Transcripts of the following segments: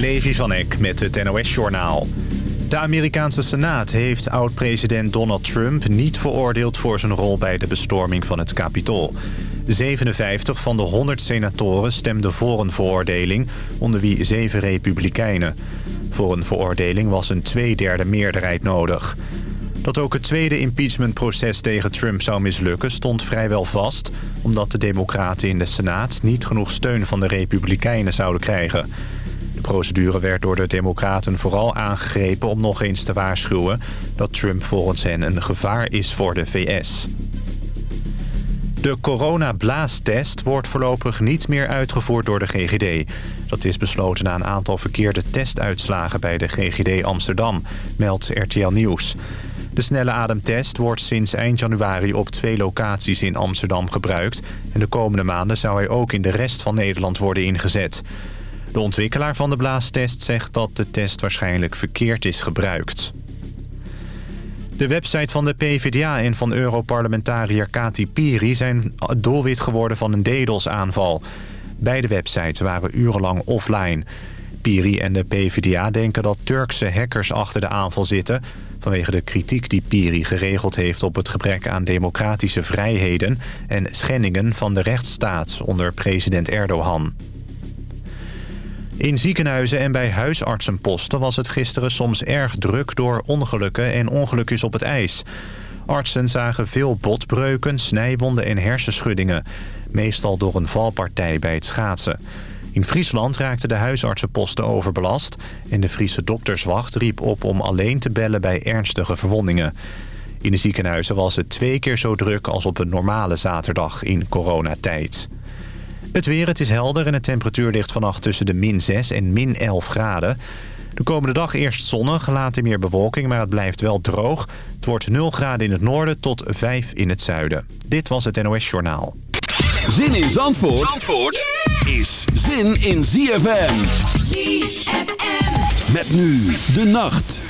Levi van Eck met het NOS-journaal. De Amerikaanse Senaat heeft oud-president Donald Trump niet veroordeeld... voor zijn rol bij de bestorming van het Capitool. 57 van de 100 senatoren stemden voor een veroordeling... onder wie zeven republikeinen. Voor een veroordeling was een tweederde meerderheid nodig. Dat ook het tweede impeachmentproces tegen Trump zou mislukken stond vrijwel vast... omdat de democraten in de Senaat niet genoeg steun van de republikeinen zouden krijgen... Procedure werd door de democraten vooral aangegrepen om nog eens te waarschuwen... dat Trump volgens hen een gevaar is voor de VS. De coronablaastest wordt voorlopig niet meer uitgevoerd door de GGD. Dat is besloten na een aantal verkeerde testuitslagen bij de GGD Amsterdam, meldt RTL Nieuws. De snelle ademtest wordt sinds eind januari op twee locaties in Amsterdam gebruikt... en de komende maanden zou hij ook in de rest van Nederland worden ingezet. De ontwikkelaar van de blaastest zegt dat de test waarschijnlijk verkeerd is gebruikt. De website van de PvdA en van Europarlementariër Kati Piri... zijn doelwit geworden van een DDoS-aanval. Beide websites waren urenlang offline. Piri en de PvdA denken dat Turkse hackers achter de aanval zitten... vanwege de kritiek die Piri geregeld heeft op het gebrek aan democratische vrijheden... en schendingen van de rechtsstaat onder president Erdogan. In ziekenhuizen en bij huisartsenposten was het gisteren soms erg druk door ongelukken en ongelukjes op het ijs. Artsen zagen veel botbreuken, snijwonden en hersenschuddingen. Meestal door een valpartij bij het schaatsen. In Friesland raakten de huisartsenposten overbelast... en de Friese dokterswacht riep op om alleen te bellen bij ernstige verwondingen. In de ziekenhuizen was het twee keer zo druk als op een normale zaterdag in coronatijd. Het weer, het is helder en de temperatuur ligt vannacht tussen de min 6 en min 11 graden. De komende dag eerst zonnig, later meer bewolking, maar het blijft wel droog. Het wordt 0 graden in het noorden tot 5 in het zuiden. Dit was het NOS Journaal. Zin in Zandvoort, Zandvoort is zin in ZFM. ZFM. Met nu de nacht.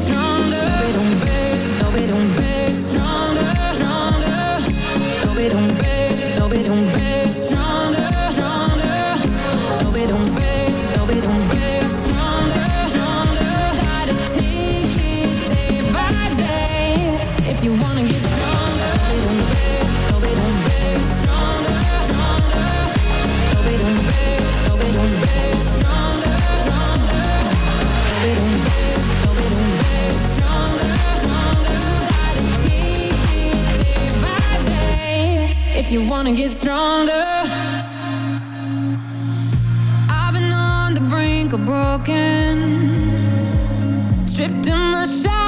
strong. you wanna get stronger. I've been on the brink of broken, stripped in the shadow.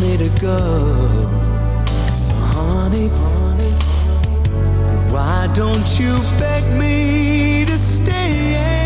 me to go. So, honey, why don't you beg me to stay?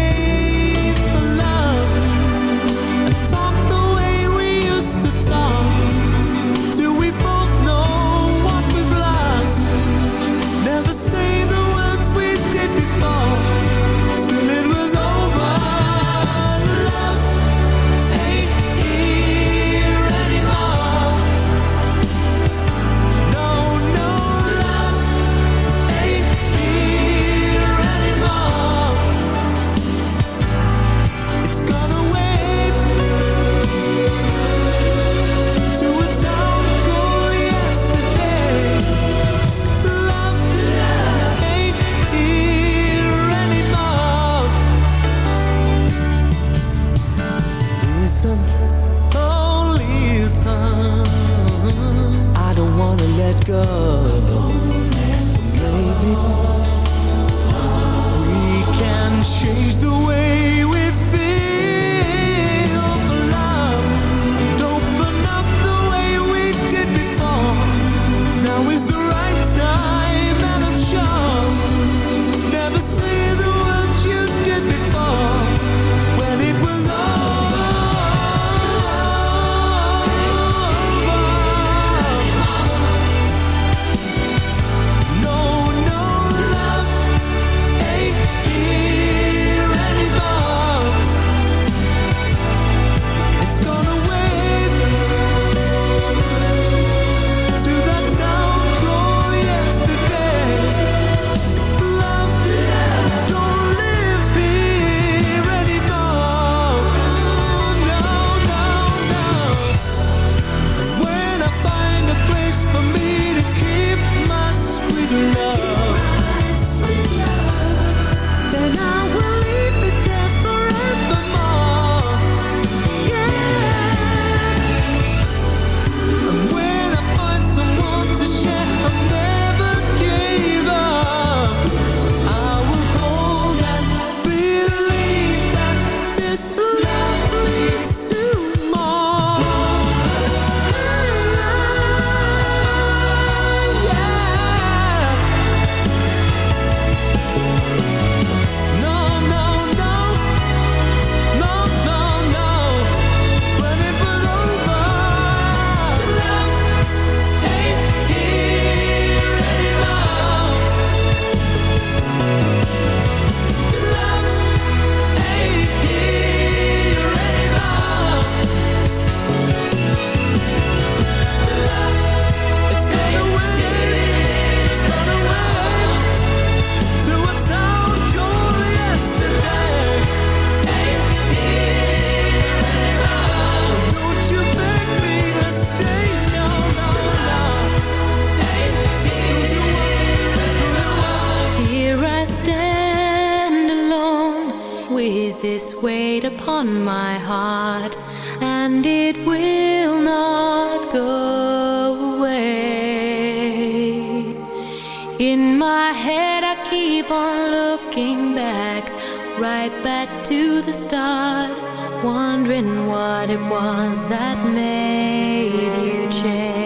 what it was that made you change.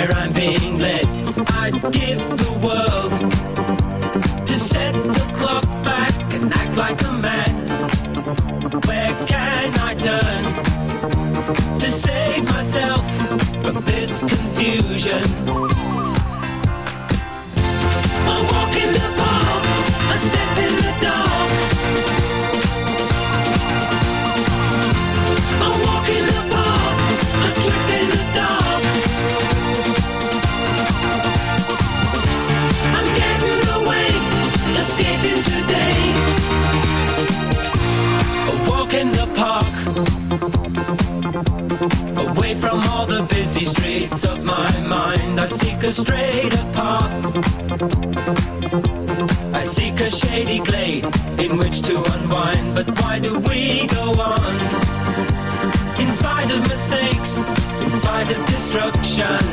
where I'm being led. I'd give the world to set the clock back and act like a man. Where can I turn to save myself from this confusion? a straight path. I seek a shady glade in which to unwind, but why do we go on? In spite of mistakes, in spite of destruction.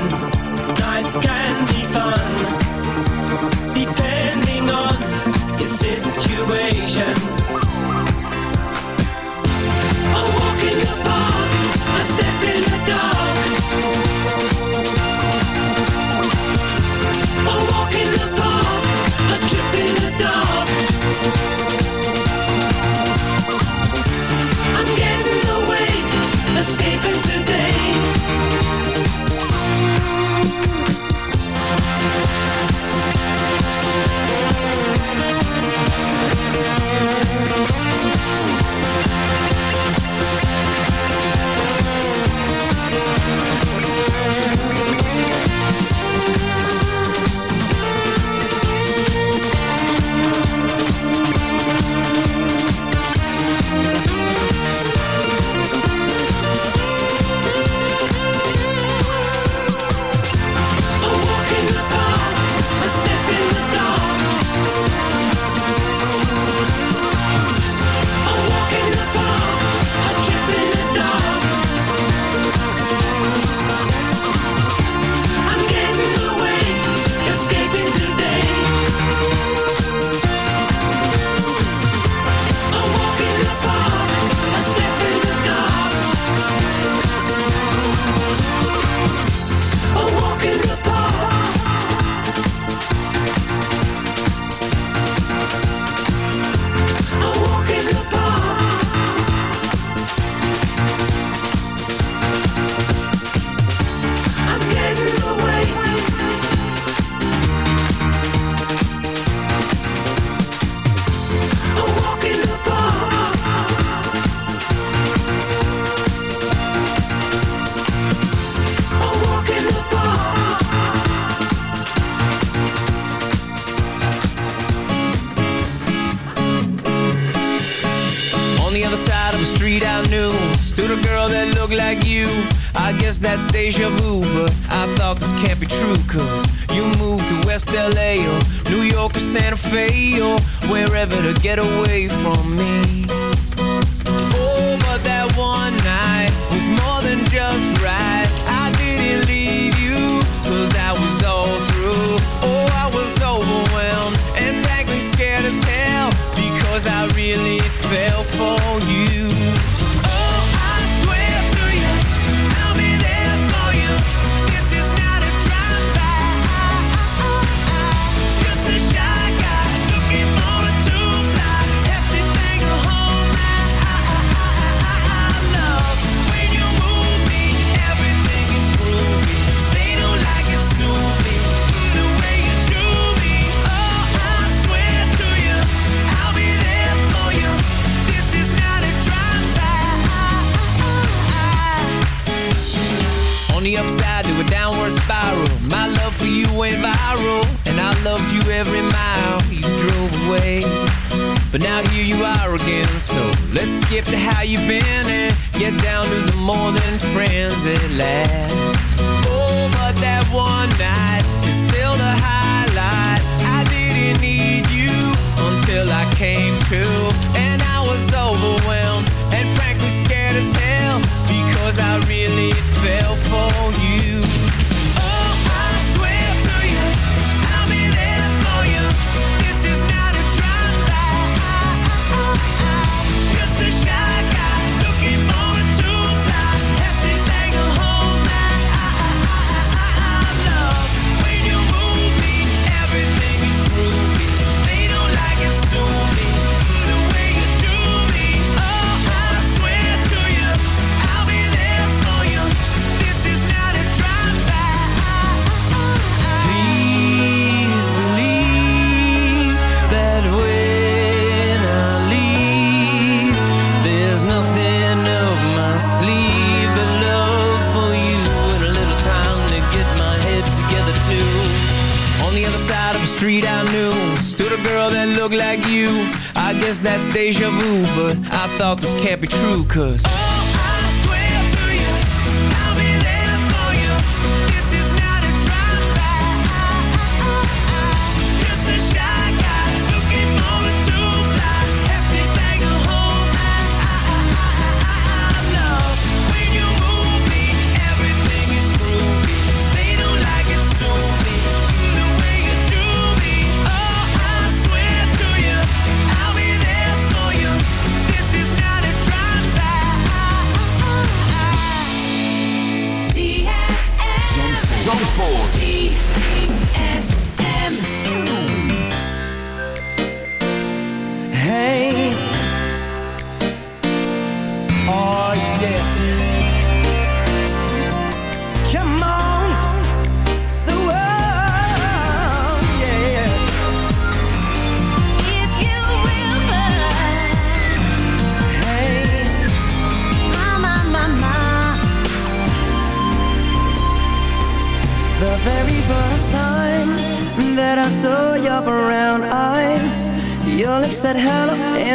But I thought this can't be true cause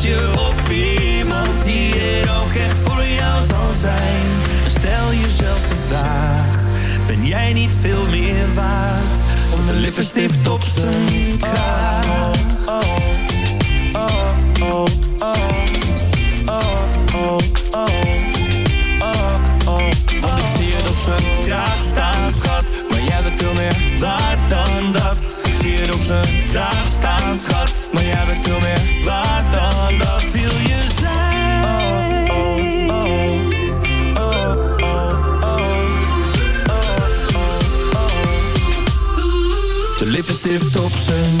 zet je op iemand die er ook echt voor jou zal zijn. En stel jezelf de vraag, ben jij niet veel meer waard? Om de lippenstift op zijn kraag. Oh, oh, oh, oh, oh, oh, oh, Want ik zie het op zijn vraag staan, schat. Maar jij bent veel meer waard dan dat. Op zijn staan, schat. Maar jij bent veel meer waard dan dat. Wil je zijn? Oh, oh, oh. Oh, oh, oh. De lippenstift op zijn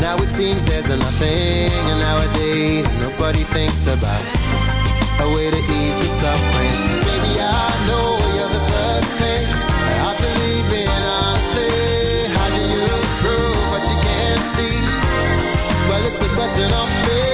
Now it seems there's nothing. And nowadays, nobody thinks about a way to ease the suffering. Baby, I know you're the first thing I believe in honestly. How do you prove what you can't see? Well, it's a question of faith.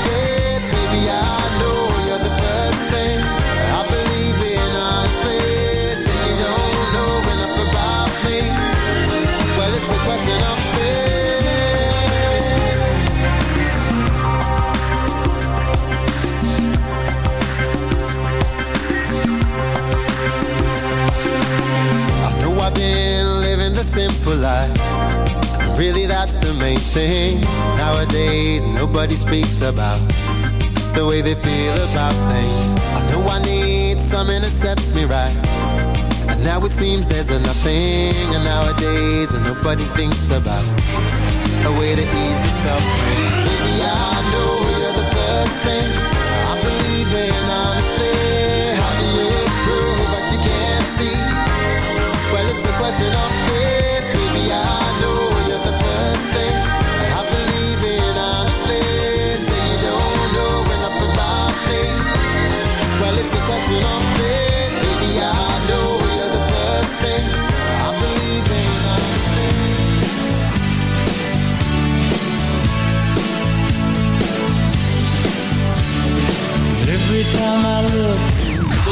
Really, that's the main thing. Nowadays, nobody speaks about the way they feel about things. I know I need something to set me right. And now it seems there's a nothing. And nowadays, nobody thinks about a way to ease the suffering. Baby, I know you're the first thing I believe in honestly.